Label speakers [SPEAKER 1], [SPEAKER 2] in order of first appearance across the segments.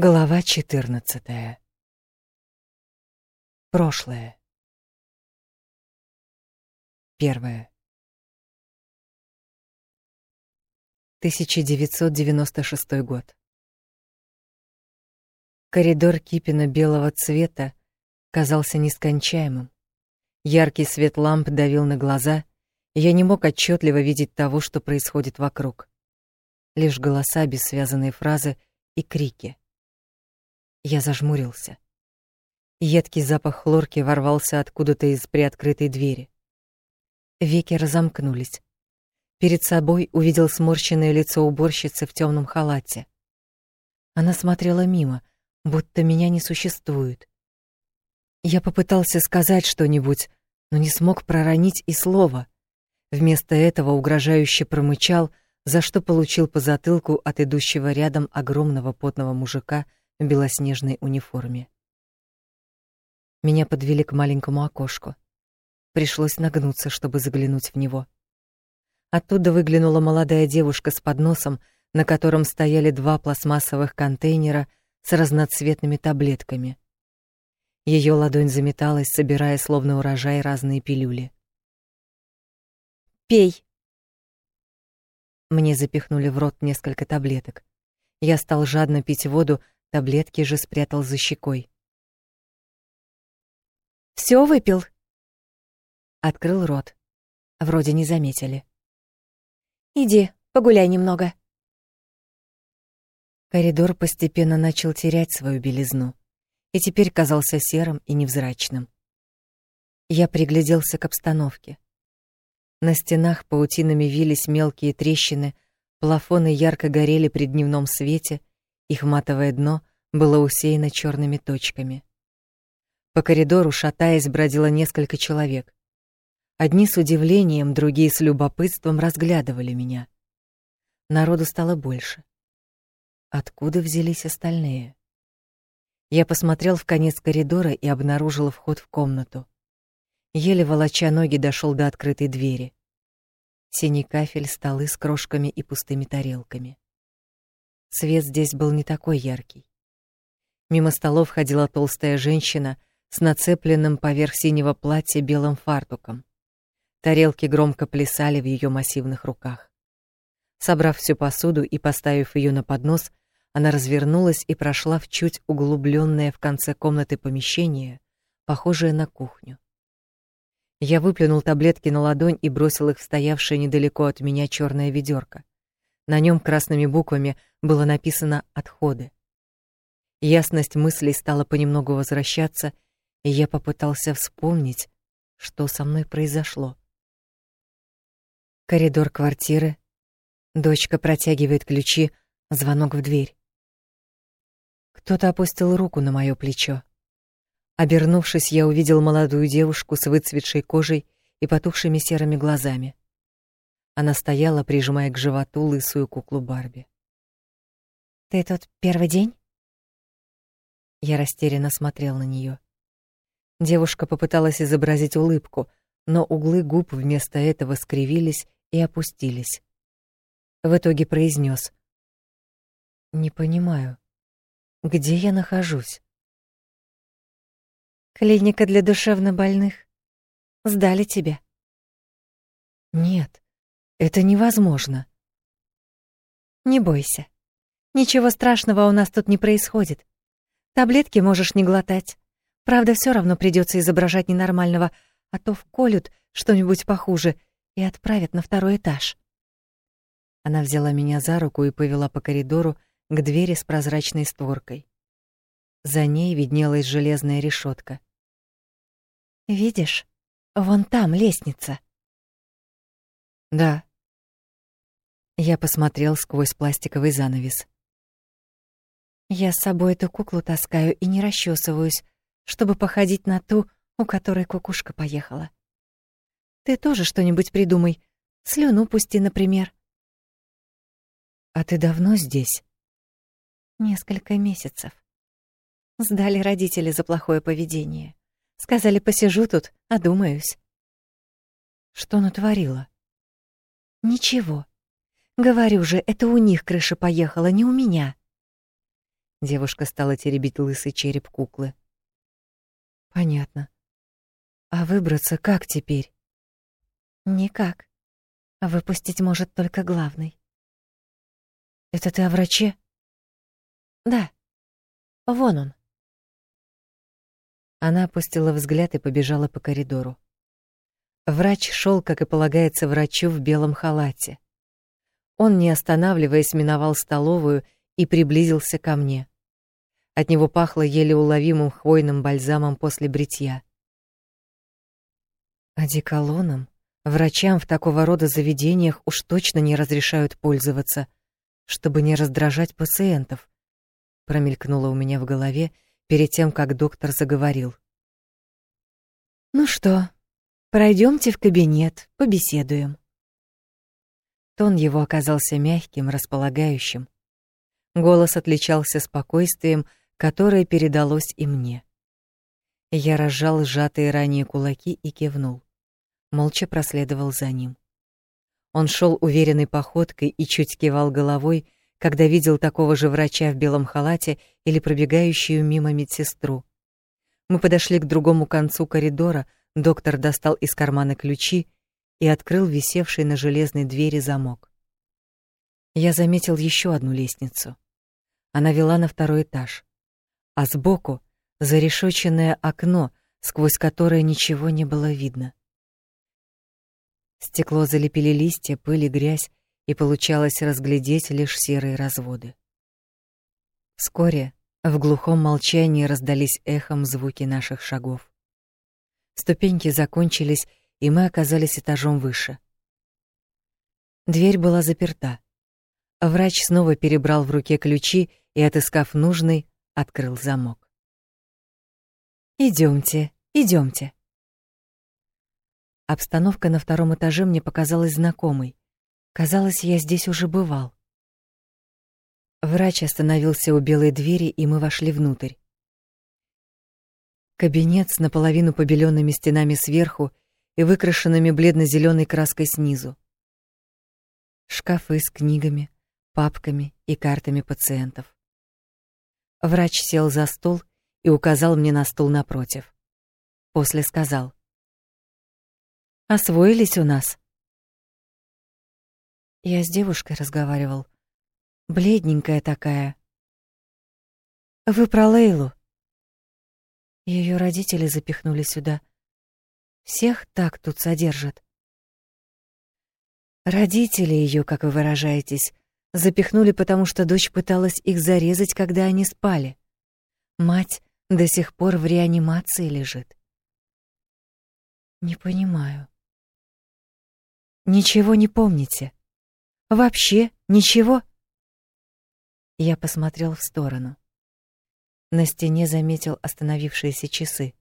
[SPEAKER 1] Глава 14. Прошлое. Первое. 1996 год. Коридор Кипина белого цвета казался нескончаемым. Яркий свет ламп давил на глаза, и я не мог отчетливо видеть того, что происходит вокруг. Лишь голоса, бессвязанные фразы и крики. Я зажмурился. Едкий запах хлорки ворвался откуда-то из приоткрытой двери. Веки разомкнулись. Перед собой увидел сморщенное лицо уборщицы в темном халате. Она смотрела мимо, будто меня не существует. Я попытался сказать что-нибудь, но не смог проронить и слова. Вместо этого угрожающе промычал, за что получил по затылку от идущего рядом огромного потного мужика — в белоснежной униформе. Меня подвели к маленькому окошку. Пришлось нагнуться, чтобы заглянуть в него. Оттуда выглянула молодая девушка с подносом, на котором стояли два пластмассовых контейнера с разноцветными таблетками. Ее ладонь заметалась, собирая словно урожай разные пилюли. «Пей!» Мне запихнули в рот несколько таблеток. Я стал жадно пить воду, Таблетки же спрятал за щекой. Все выпил? Открыл рот. Вроде не заметили. Иди, погуляй немного. Коридор постепенно начал терять свою белизну и теперь казался серым и невзрачным. Я пригляделся к обстановке. На стенах паутинами вились мелкие трещины, плафоны ярко горели при дневном свете, их матовое дно было усеяно черными точками. По коридору, шатаясь, бродило несколько человек. Одни с удивлением, другие с любопытством разглядывали меня. Народу стало больше. Откуда взялись остальные? Я посмотрел в конец коридора и обнаружил вход в комнату. Еле волоча ноги дошел до открытой двери. Синий кафель, столы с крошками и пустыми тарелками. Свет здесь был не такой яркий. Мимо столов ходила толстая женщина с нацепленным поверх синего платья белым фартуком. Тарелки громко плясали в ее массивных руках. Собрав всю посуду и поставив ее на поднос, она развернулась и прошла в чуть углубленное в конце комнаты помещение, похожее на кухню. Я выплюнул таблетки на ладонь и бросил их в стоявшее недалеко от меня черное ведерко. На нем красными буквами было написано «Отходы». Ясность мыслей стала понемногу возвращаться, и я попытался вспомнить, что со мной произошло. Коридор квартиры. Дочка протягивает ключи, звонок в дверь. Кто-то опустил руку на мое плечо. Обернувшись, я увидел молодую девушку с выцветшей кожей и потухшими серыми глазами. Она стояла, прижимая к животу лысую куклу Барби. «Ты тут первый день?» Я растерянно смотрел на нее. Девушка попыталась изобразить улыбку, но углы губ вместо этого скривились и опустились. В итоге произнес: «Не понимаю, где я нахожусь?» «Клиника для душевнобольных. Сдали тебя». «Нет, это невозможно. Не бойся. Ничего страшного у нас тут не происходит. Таблетки можешь не глотать. Правда, все равно придется изображать ненормального, а то вколют что-нибудь похуже и отправят на второй этаж. Она взяла меня за руку и повела по коридору к двери с прозрачной створкой. За ней виднелась железная решетка. «Видишь? Вон там лестница». «Да», я посмотрел сквозь пластиковый занавес. Я с собой эту куклу таскаю и не расчесываюсь, чтобы походить на ту, у которой кукушка поехала. Ты тоже что-нибудь придумай. Слюну пусти, например. А ты давно здесь? Несколько месяцев. Сдали родители за плохое поведение. Сказали, посижу тут, одумаюсь. Что натворила? Ничего. Говорю же, это у них крыша поехала, не у меня. Девушка стала теребить лысый череп куклы. Понятно. А выбраться как теперь?
[SPEAKER 2] Никак. Выпустить может только главный.
[SPEAKER 1] Это ты о враче?
[SPEAKER 2] Да. Вон он.
[SPEAKER 1] Она опустила взгляд и побежала по коридору. Врач шел, как и полагается врачу в белом халате. Он, не останавливаясь, миновал столовую и приблизился ко мне. От него пахло еле уловимым хвойным бальзамом после бритья. Одеколоном врачам в такого рода заведениях уж точно не разрешают пользоваться, чтобы не раздражать пациентов. Промелькнуло у меня в голове перед тем, как доктор заговорил. Ну что, Пройдемте в кабинет, побеседуем. Тон его оказался мягким, располагающим. Голос отличался спокойствием, которое передалось и мне. Я разжал сжатые ранее кулаки и кивнул. Молча проследовал за ним. Он шел уверенной походкой и чуть кивал головой, когда видел такого же врача в белом халате или пробегающую мимо медсестру. Мы подошли к другому концу коридора, Доктор достал из кармана ключи и открыл висевший на железной двери замок. Я заметил еще одну лестницу. Она вела на второй этаж, а сбоку зарешоченное окно, сквозь которое ничего не было видно. Стекло залепили листья, пыль и грязь, и получалось разглядеть лишь серые разводы. Вскоре в глухом молчании раздались эхом звуки наших шагов. Ступеньки закончились, и мы оказались этажом выше. Дверь была заперта. Врач снова перебрал в руке ключи и, отыскав нужный, открыл замок. Идемте, идемте. Обстановка на втором этаже мне показалась знакомой. Казалось, я здесь уже бывал. Врач остановился у белой двери, и мы вошли внутрь. Кабинет с наполовину побеленными стенами сверху и выкрашенными бледно зеленой краской снизу. Шкафы с книгами, папками и картами пациентов. Врач сел за стол и указал мне на стул напротив. После сказал: "Освоились у нас?" Я с девушкой разговаривал, бледненькая такая. Вы про Лейлу? Ее родители запихнули сюда. Всех так тут содержат. Родители ее, как вы выражаетесь, запихнули, потому что дочь пыталась их зарезать, когда они спали. Мать до сих пор в реанимации лежит. Не понимаю. Ничего не помните? Вообще ничего? Я посмотрел в сторону. На стене заметил остановившиеся часы.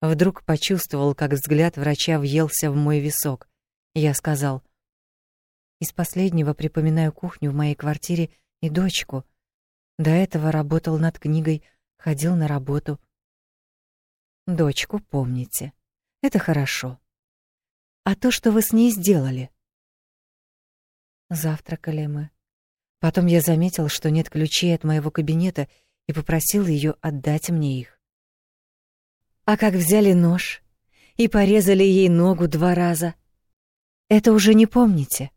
[SPEAKER 1] Вдруг почувствовал, как взгляд врача въелся в мой висок. Я сказал: "Из последнего припоминаю кухню в моей квартире и дочку. До этого работал над книгой, ходил на работу. Дочку помните. Это хорошо. А то, что вы с ней сделали?" Завтракали мы. Потом я заметил, что нет ключей от моего кабинета, и попросил ее отдать мне их. А как взяли нож и порезали ей ногу два раза, это уже не помните?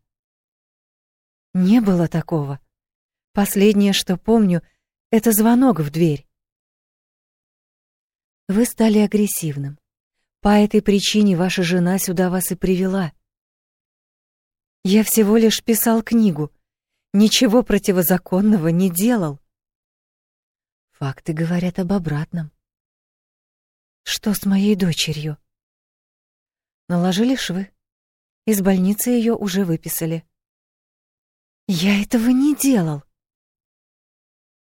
[SPEAKER 1] Не было такого. Последнее, что помню, это звонок в дверь. Вы стали агрессивным. По этой причине ваша жена сюда вас и привела. Я всего лишь писал книгу, ничего противозаконного не делал. Факты говорят об обратном. Что с моей дочерью? Наложили швы. Из больницы ее уже выписали. Я этого не делал.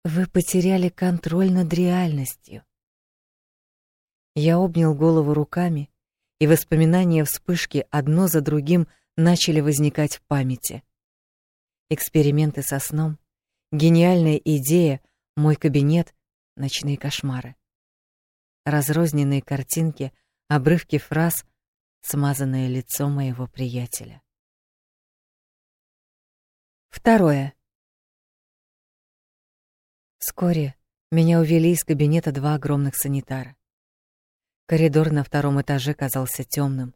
[SPEAKER 1] Вы потеряли контроль над реальностью. Я обнял голову руками, и воспоминания вспышки одно за другим начали возникать в памяти. Эксперименты со сном, гениальная идея, мой кабинет, ночные кошмары. Разрозненные картинки, обрывки фраз, смазанное лицо моего приятеля. Второе. Вскоре меня увели из кабинета два огромных санитара. Коридор на втором этаже казался темным.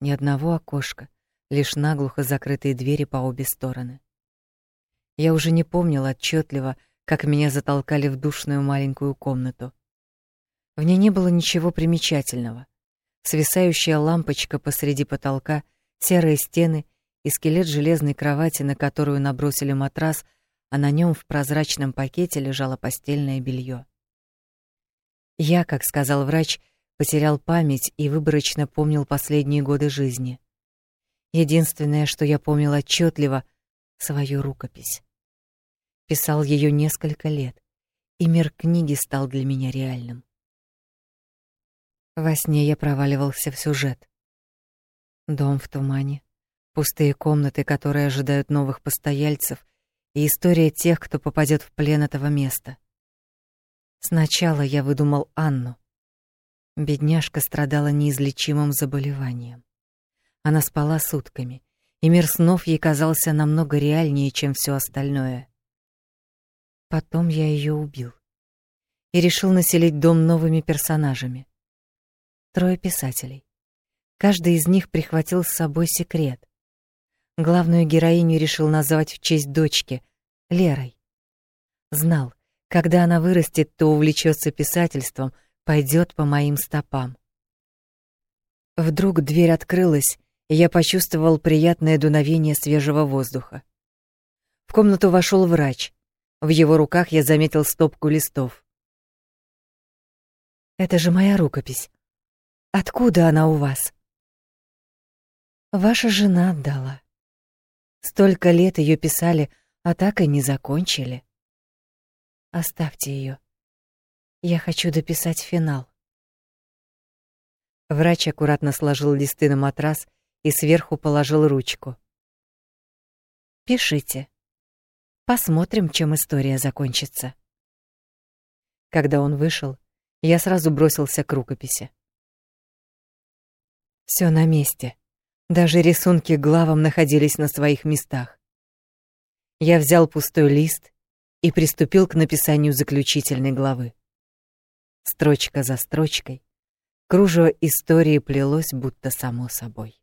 [SPEAKER 1] Ни одного окошка, лишь наглухо закрытые двери по обе стороны. Я уже не помнила отчетливо, как меня затолкали в душную маленькую комнату. В ней не было ничего примечательного. Свисающая лампочка посреди потолка, серые стены и скелет железной кровати, на которую набросили матрас, а на нем в прозрачном пакете лежало постельное белье. Я, как сказал врач, потерял память и выборочно помнил последние годы жизни. Единственное, что я помнил отчетливо — свою рукопись. Писал ее несколько лет, и мир книги стал для меня реальным. Во сне я проваливался в сюжет. Дом в тумане, пустые комнаты, которые ожидают новых постояльцев, и история тех, кто попадет в плен этого места. Сначала я выдумал Анну. Бедняжка страдала неизлечимым заболеванием. Она спала сутками, и мир снов ей казался намного реальнее, чем все остальное. Потом я ее убил и решил населить дом новыми персонажами. Трое писателей. Каждый из них прихватил с собой секрет. Главную героиню решил назвать в честь дочки — Лерой. Знал, когда она вырастет, то увлечется писательством, пойдет по моим стопам. Вдруг дверь открылась, и я почувствовал приятное дуновение свежего воздуха. В комнату вошел врач. В его руках я заметил стопку листов. «Это же моя рукопись. Откуда она у вас?» «Ваша жена отдала. Столько лет ее писали, а так и не закончили. Оставьте ее. Я хочу дописать финал». Врач аккуратно сложил листы на матрас и сверху положил ручку. «Пишите». Посмотрим, чем история закончится. Когда он вышел, я сразу бросился к рукописи. Все на месте. Даже рисунки главам находились на своих местах. Я взял пустой лист и приступил к написанию заключительной главы. Строчка за строчкой кружево истории плелось будто само собой.